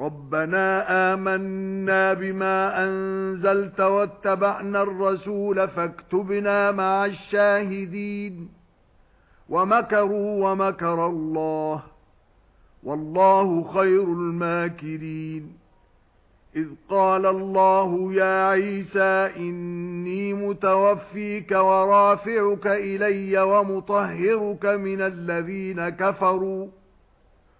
رَبَّنَا آمَنَّا بِمَا أَنزَلْتَ وَاتَّبَعْنَا الرَّسُولَ فَاكْتُبْنَا مَعَ الشَّاهِدِينَ وَمَكَرُوا وَمَكَرَ اللَّهُ وَاللَّهُ خَيْرُ الْمَاكِرِينَ إِذْ قَالَ اللَّهُ يَا عِيسَى إِنِّي مُتَوَفِّيكَ وَرَافِعُكَ إِلَيَّ وَمُطَهِّرُكَ مِنَ الَّذِينَ كَفَرُوا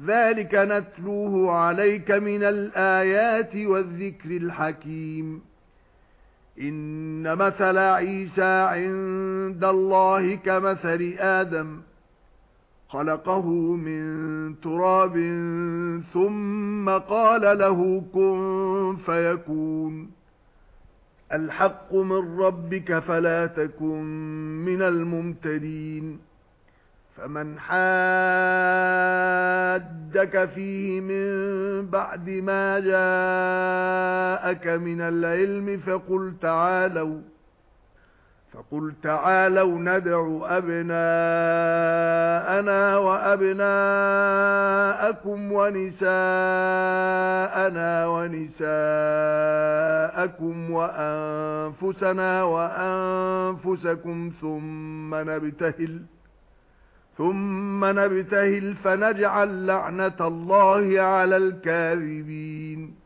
ذَلِكَ نَتْلُوهُ عَلَيْكَ مِنَ الْآيَاتِ وَالذِّكْرِ الْحَكِيمِ. إِنَّ مَثَلَ عِيسَى عِندَ اللَّهِ كَمَثَلِ آدَمَ. خَلَقَهُ مِنْ تُرَابٍ ثُمَّ قَالَ لَهُ كُن فَيَكُونُ. الْحَقُّ مِنْ رَبِّكَ فَلَا تَكُن مِنَ الْمُمْتَرِينَ فَمَنْ حَاجَّكَ فِيهِ مِنْ بَعْدِ مَا جَاءَكَ مِنَ الْعِلْمِ فَقُلْ تَعَالَوْا فَقُلْ تَعَالَوْا نَدْعُ أَبْنَاءَنَا وَأَبْنَاءَكُمْ وَنِسَاءَنَا وَنِسَاءَكُمْ وَأَنفُسَنَا وَأَنفُسَكُمْ ثُمَّ نَبْتَهِلْ ثُمَّ نَبْتَهِلْ فَنَجْعَلْ لَعْنَةَ اللَّهِ عَلَى الْكَاذِبِينَ